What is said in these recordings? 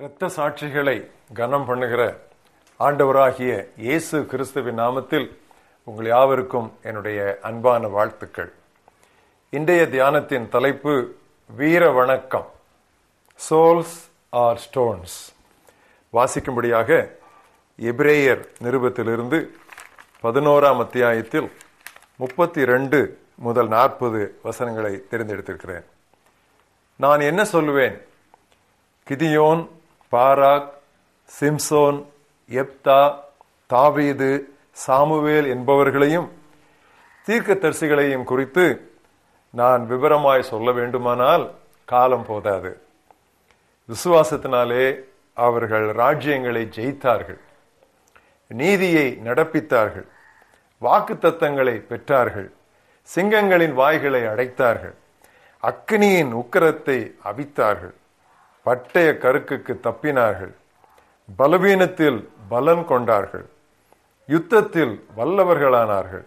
இரத்த சாட்சிகளை கனம் பண்ணுகிற ஆண்டவராகிய இயேசு கிறிஸ்துவின் நாமத்தில் உங்கள் யாவருக்கும் என்னுடைய அன்பான வாழ்த்துக்கள். இன்றைய தியானத்தின் தலைப்பு வீர வணக்கம். சோல்ஸ் ஆர் ஸ்டோன்ஸ் வாசிக்கும்படியாக எபிரேயர் நிருபத்திலிருந்து பதினோராம் அத்தியாயத்தில் முப்பத்தி ரெண்டு முதல் நாற்பது வசனங்களை தேர்ந்தெடுத்திருக்கிறேன். நான் என்ன சொல்லுவேன்? கிதியோன் பாராக் சிம்சோன் எப்தா தாவீது சாமுவேல் என்பவர்களையும் தீர்க்க தரிசிகளையும் குறித்து நான் விவரமாய் சொல்ல வேண்டுமானால் காலம் போதாது. விசுவாசத்தினாலே அவர்கள் ராஜ்யங்களை ஜெயித்தார்கள். நீதியை நடப்பித்தார்கள். வாக்கு தத்தங்களை பெற்றார்கள். சிங்கங்களின் வாய்களை அடைத்தார்கள். அக்னியின் உக்கரத்தை அவித்தார்கள். பட்டய கருக்குக்கு தப்பினார்கள். பலவீனத்தில் பலன் கொண்டார்கள். யுத்தத்தில் வல்லவர்களானார்கள்.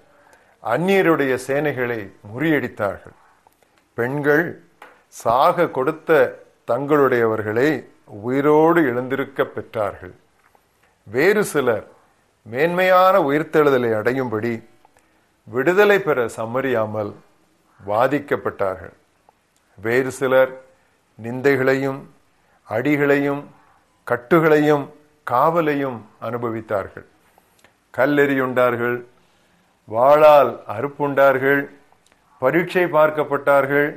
அந்நியருடைய சேனைகளை முறியடித்தார்கள். பெண்கள் சாக கொடுத்த தங்களுடையவர்களை உயிரோடு எழுந்திருக்க பெற்றார்கள். வேறு சிலர் மேன்மையான உயிர்த்தெழுதலை அடையும்படி விடுதலை பெற சம்மறியாமல் வாதிக்கப்பட்டார்கள். வேறு சிலர் நிந்தைகளையும் அடிகளையும் கட்டுகளையும் காவலையும் அனுபவித்தார்கள். கல்லெறியுண்டார்கள் வாளால் அறுப்புண்டார்கள் பரீட்சை பார்க்கப்பட்டார்கள்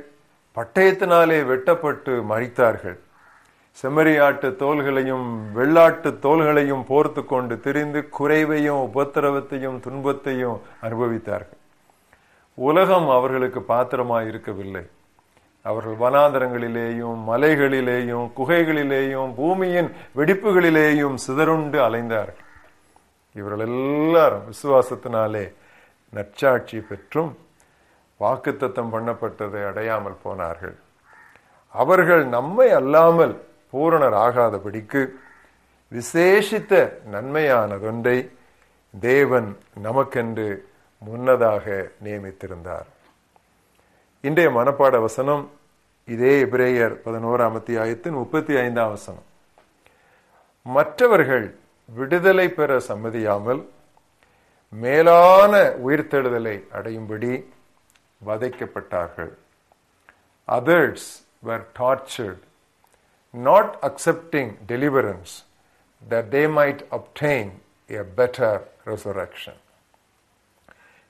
பட்டயத்தினாலே வெட்டப்பட்டு மறித்தார்கள் செம்மறியாட்டு தோள்களையும் வெள்ளாட்டு தோள்களையும் போர்த்து கொண்டு திரிந்து குறைவையும் உபத்திரவத்தையும் துன்பத்தையும் அனுபவித்தார்கள். உலகம் அவர்களுக்கு பாத்திரமாய் இருக்கவில்லை அவர்கள் வனாந்தரங்களிலேயும் மலைகளிலேயும் குகைகளிலேயும் பூமியின் வெடிப்புகளிலேயும் சிதறுண்டு அலைந்தார்கள். இவர்கள் எல்லாரும் விசுவாசத்தினாலே நற்சாட்சி பெற்றும் வாக்குத்தத்தம் பண்ணப்பட்டதை அடையாமல் போனார்கள். அவர்கள் நம்மை அல்லாமல் பூரணர் ஆகாதபடிக்கு விசேஷித்த நன்மையானதொன்றை தேவன் நமக்கென்று முன்னதாக நியமித்திருந்தார். இன்றைய மனப்பாட வசனம் இதே பிரேயர் பதினோராம் அத்தியாயத்தின் முப்பத்தி ஐந்தாம் வசனம். மற்றவர்கள் விடுதலை பெற சம்மதியாமல் மேலான உயிர்த்தெழுதலை அடையும்படி வதைக்கப்பட்டார்கள். Others were tortured, not accepting deliverance, that they might obtain a better resurrection.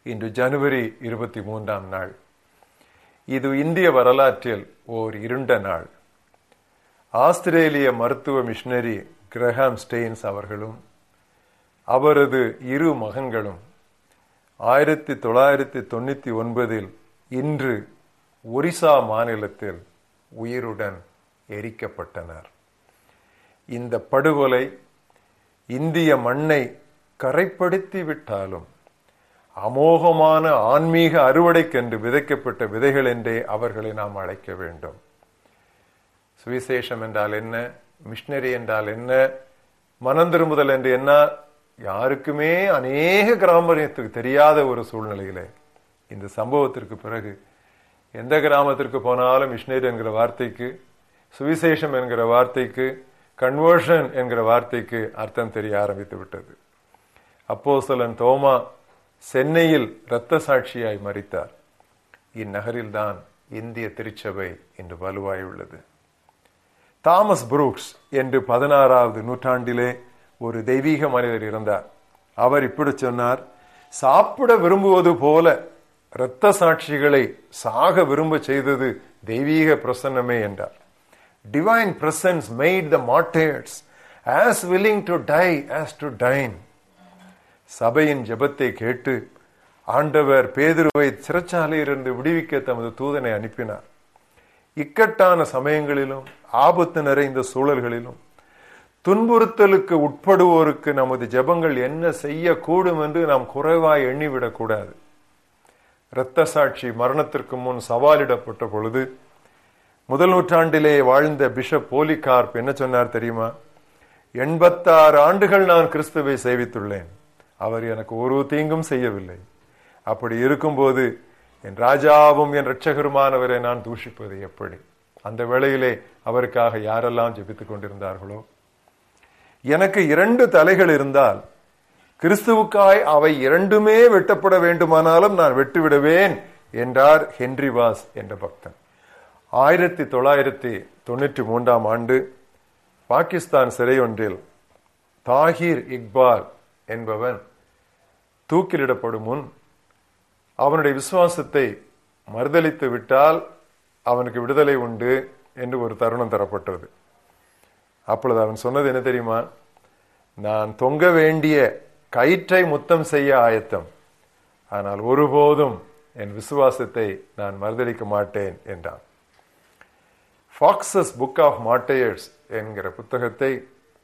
இன்று ஜனவரி இருபத்தி மூன்றாம் நாள். இது இந்திய வரலாற்றில் ஓர் இருண்ட நாள். ஆஸ்திரேலிய மருத்துவ மிஷினரி கிரஹாம் ஸ்டெயின்ஸ் அவர்களும் அவரது இரு மகன்களும் ஆயிரத்தி தொள்ளாயிரத்தி தொண்ணூத்தி ஒன்பதில் இன்று ஒரிசா மாநிலத்தில் உயிருடன் எரிக்கப்பட்டனர். இந்த படுகொலை இந்திய மண்ணை கரைப்படுத்தி விட்டாலும் அமோகமான ஆன்மீக அறுவடைக்கென்று விதைக்கப்பட்ட விதைகள் என்றே அவர்களை நாம் அழைக்க வேண்டும். சுவிசேஷம் என்றால் என்ன? மிஷினரி என்றால் என்ன? மனம் திரும்புதல் என்று என்ன? யாருக்குமே அநேக கிராமத்துக்கு தெரியாத ஒரு சூழ்நிலையில. இந்த சம்பவத்திற்கு பிறகு எந்த கிராமத்திற்கு போனாலும் மிஷினரி என்கிற வார்த்தைக்கு சுவிசேஷம் என்கிற வார்த்தைக்கு கன்வர்ஷன் என்கிற வார்த்தைக்கு அர்த்தம் தெரிய ஆரம்பித்து விட்டது. அப்போ சிலன் தோமா சென்னையில் இரத்த சாட்சியாய் மறித்தார். இந்நகரில்தான் இந்திய திருச்சபை இன்று வலுவாய் உள்ளது. தாமஸ் புரூக்ஸ் என்று பதினாறாவது நூற்றாண்டிலே ஒரு தெய்வீக மனிதர் இருந்தார். அவர் இப்படி சொன்னார் சாப்பிட விரும்புவது போல இரத்த சாட்சிகளை சாக விரும்ப செய்தது தெய்வீக பிரசன்னமே என்றார். Divine presence made the martyrs as willing to die as to dine சபையின் ஜெபத்தை கேட்டு ஆண்டவர் பேதுருவை சிறைச்சாலையிலிருந்து விடுவிக்க தமது தூதனை அனுப்பினார். இக்கட்டான சமயங்களிலும் ஆபத்து நிறைந்த சூழல்களிலும் துன்புறுத்தலுக்கு உட்படுவோருக்கு நமது ஜெபங்கள் என்ன செய்யக்கூடும் என்று நாம் குறைவாய் எண்ணிவிடக்கூடாது. இரத்த சாட்சி மரணத்திற்கு முன் சவாலிடப்பட்ட பொழுது முதல் நூற்றாண்டிலே வாழ்ந்த பிஷப் போலிகார்ப் என்ன சொன்னார் தெரியுமா? எண்பத்தாறு ஆண்டுகள் நான் கிறிஸ்துவை சேவித்துள்ளேன். அவர் எனக்கு ஒரு தீங்கும் செய்யவில்லை. அப்படி இருக்கும்போது என் ராஜாவும் என் இரட்சகருமானவரை நான் தூஷிப்பது எப்படி? அந்த வேளையிலே அவருக்காக யாரெல்லாம் ஜெபித்துக் கொண்டிருந்தார்களோ? எனக்கு இரண்டு தலைகள் இருந்தால் கிறிஸ்துவுக்காய் அவை இரண்டுமே வெட்டப்பட வேண்டுமானாலும் நான் வெட்டுவிடுவேன் என்றார் ஹென்றி வாஸ் என்ற பக்தன். ஆயிரத்தி தொள்ளாயிரத்தி தொண்ணூற்றி மூன்றாம் ஆண்டு பாகிஸ்தான் சிறையொன்றில் தாகிர் இக்பால் என்பவன் தூக்கிலிடப்படும் முன் அவனுடைய விசுவாசத்தை மறுதளித்து விட்டால் அவனுக்கு விடுதலை உண்டு என்று ஒரு தருணம் தரப்பட்டது. அப்பொழுது அவன் சொன்னது என்ன தெரியுமா? நான் தொங்க வேண்டிய கயிற்றை முத்தம் செய்ய ஆயத்தம். ஆனால் ஒருபோதும் என் விசுவாசத்தை நான் மறுதளிக்க மாட்டேன் என்றான். ஃபாக்சஸ் புக் ஆஃப் மாட்டையர்ஸ் என்கிற புத்தகத்தை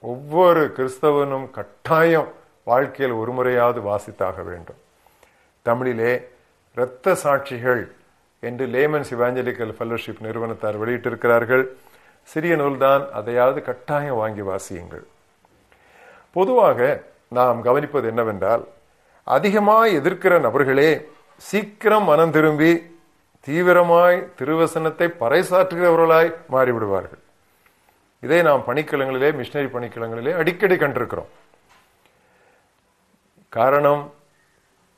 ஒவ்வொரு கிறிஸ்தவனும் கட்டாயம் வாழ்க்கையில் ஒரு முறையாவது வாசித்தாக வேண்டும். தமிழிலே இரத்த சாட்சிகள் என்று லேமன்ஸ் இவாஞ்சலிக்கல் ஃபெல்லோஷிப் நிறுவனத்தார் வெளியிட்டிருக்கிறார்கள். சிறிய நூல்தான் அதையாவது கட்டாயம் வாங்கி வாசியுங்கள். பொதுவாக நாம் கவனிப்பது என்னவென்றால் அதிகமாய் எதிர்க்கிற நபர்களே சீக்கிரம் மனம் திரும்பி தீவிரமாய் திருவசனத்தை பறைசாற்றுகிறவர்களாய் மாறிவிடுவார்கள். இதை நாம் பணிக்கலங்களிலே மிஷினரி பணிக்கலங்களிலே அடிக்கடி கண்டிருக்கிறோம். காரணம்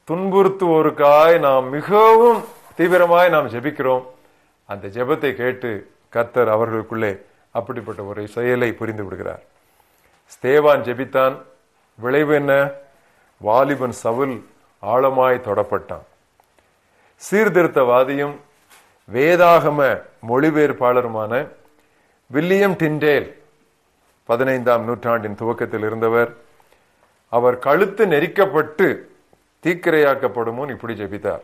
துன்புறுத்துவோருக்காய் நாம் மிகவும் தீவிரமாய் நாம் ஜெபிக்கிறோம். அந்த ஜெபத்தை கேட்டு கர்த்தர் அவர்களுக்குள்ளே அப்படிப்பட்ட ஒரு செயலை புரிந்து விடுகிறார். ஸ்தேவான் ஜெபித்தான். விளைவு என்ன? வாலிபன் சவுல் ஆழமாய் தொடப்பட்டான். சீர்திருத்தவாதியும் வேதாகம மொழிபெயர்ப்பாளருமான வில்லியம் டிண்டேல் பதினைந்தாம் நூற்றாண்டின் துவக்கத்தில் இருந்தவர். அவர் கழுத்து நெரிக்கப்பட்டு தீக்கிரையாக்கப்படுமோன் இப்படி ஜெபித்தார்.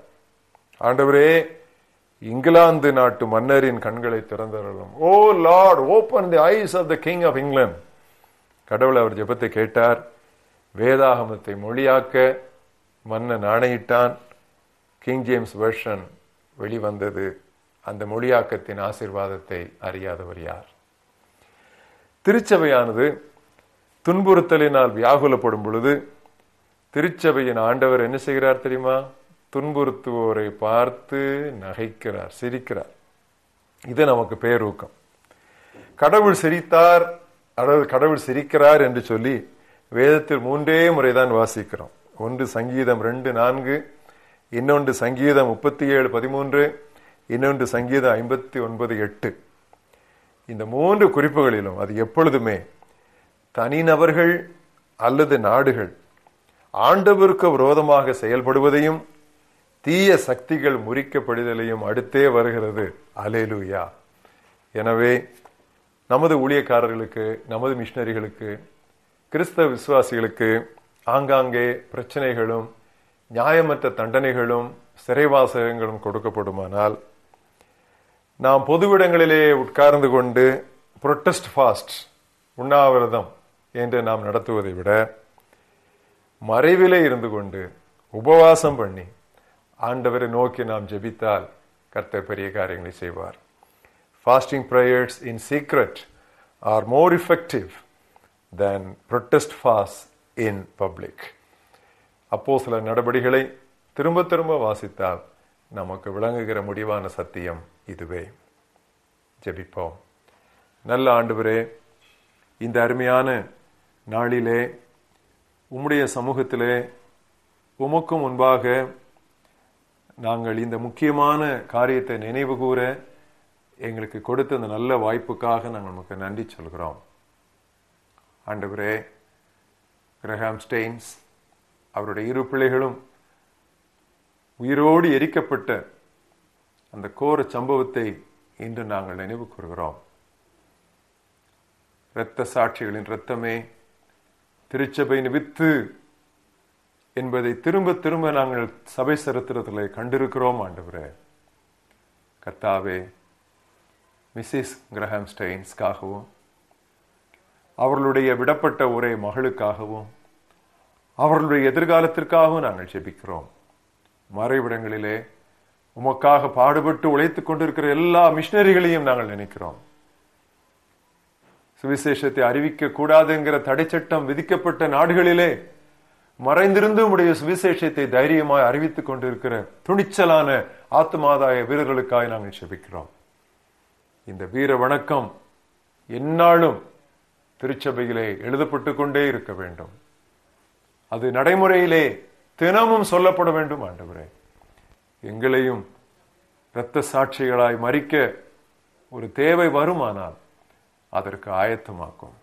ஆண்டவரே இங்கிலாந்து நாட்டு மன்னரின் கண்களை திறந்தவர்களும் O lord open the eyes of the king of England. கடவுள் அவர் ஜெபத்தை கேட்டார். வேதாகமத்தை மொழியாக்க மன்னன் ஆணையிட்டான் கிங் ஜேம்ஸ் வெர்ஷன் வெளிவந்தது. அந்த மொழியாக்கத்தின் ஆசிர்வாதத்தை அறியாதவர் யார்? திருச்சபையானது துன்புறுத்தலினால் வியாகுலப்படும் பொழுது திருச்சபையின் ஆண்டவர் என்ன செய்கிறார் தெரியுமா? துன்புறுத்துவோரை பார்த்து நகைக்கிறார் சிரிக்கிறார். இது நமக்கு பேரூக்கம். கடவுள் சிரித்தார் அதாவது கடவுள் சிரிக்கிறார் என்று சொல்லி வேதத்தில் மூன்றே முறைதான் வாசிக்கிறோம். ஒன்று சங்கீதம் ரெண்டு நான்கு இன்னொன்று சங்கீதம் முப்பத்தி ஏழு பதிமூன்று இன்னொன்று சங்கீதம் ஐம்பத்தி ஒன்பது எட்டு. இந்த மூன்று குறிப்புகளிலும் அது எப்பொழுதுமே தனிநபர்கள் அல்லது நாடுகள் ஆண்டவருக்கு விரோதமாக செயல்படுவதையும் தீய சக்திகள் முறிக்கப்படுதலையும் அடுத்தே வருகிறது. அலேலுயா எனவே நமது ஊழியக்காரர்களுக்கு நமது மிஷினரிகளுக்கு கிறிஸ்தவ விசுவாசிகளுக்கு ஆங்காங்கே பிரச்சனைகளும் நியாயமற்ற தண்டனைகளும் சிறைவாசகங்களும் கொடுக்கப்படுமானால் நாம் பொதுவிடங்களிலே உட்கார்ந்து கொண்டு புரொட்டஸ்ட் ஃபாஸ்ட் உண்ணாவிரதம் என்று நாம் நடத்துவதை விட மறைவிலே இருந்து கொண்டு உபவாசம் பண்ணி ஆண்டவரை நோக்கி நாம் ஜெபித்தால் கர்த்தர் பெரிய காரியங்களை செய்வார். Fasting prayers in secret are more effective than protest fast in public அப்போ சில நடவடிக்கைகளை திரும்ப திரும்ப வாசித்தால் நமக்கு விளங்குகிற முடிவான சத்தியம் இதுவே. ஜெபிப்போம். நல்ல ஆண்டவரே இந்த அருமையான நாளிலே உம்முடைய சமூகத்திலே உமக்கும் முன்பாக நாங்கள் இந்த முக்கியமான காரியத்தை நினைவு கூற எங்களுக்கு கொடுத்த இந்த நல்ல வாய்ப்புக்காக நாங்கள் நமக்கு நன்றி சொல்கிறோம். ஆண்டவரே கிரஹாம் ஸ்டெயின்ஸ் அவருடைய இரு பிள்ளைகளும் உயிரோடு எரிக்கப்பட்ட அந்த கோர சம்பவத்தை இன்று நாங்கள் நினைவு கூறுகிறோம். இரத்த சாட்சிகளின் இரத்தமே திருச்சபையின் வித்து என்பதை திரும்ப திரும்ப நாங்கள் சபை சரித்திரத்தில் கண்டிருக்கிறோம் ஆண்டவரே. கர்த்தாவே மிஸ்ஸஸ் கிரஹாம் ஸ்டெயின்ஸ்க்காகவும் அவர்களுடைய விடப்பட்ட ஒரே மகளுக்காகவும் அவர்களுடைய எதிர்காலத்திற்காகவும் நாங்கள் ஜெபிக்கிறோம். மறைவிடங்களிலே உமக்காக பாடுபட்டு உழைத்துக் கொண்டிருக்கிற எல்லா மிஷினரிகளையும் நாங்கள் நினைக்கிறோம். சுவிசேஷத்தை அறிவிக்க கூடாதுங்கிற தடைச்சட்டம் விதிக்கப்பட்ட நாடுகளிலே மறைந்திருந்து உடைய சுவிசேஷத்தை தைரியமாய் அறிவித்துக் கொண்டிருக்கிற துணிச்சலான ஆத்மாதாய வீரர்களுக்காக நாங்கள் செபிக்கிறோம் இந்த வீர வணக்கம் எந்நாளும் திருச்சபையிலே எழுதப்பட்டு கொண்டே இருக்க வேண்டும். அது நடைமுறையிலே தினமும் சொல்லப்பட வேண்டும் ஆண்டவரே. எங்களையும் இரத்த சாட்சிகளாய் மறிக்க ஒரு தேவை வருமானால் அதற்கு ஆயத்தமாக்கும்.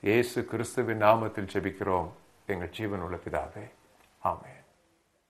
இயேசு கிறிஸ்துவின் நாமத்தில் ஜெபிக்கிறோம். எங்கள் ஜீவன் உள்ள பிதாவே. ஆமென்.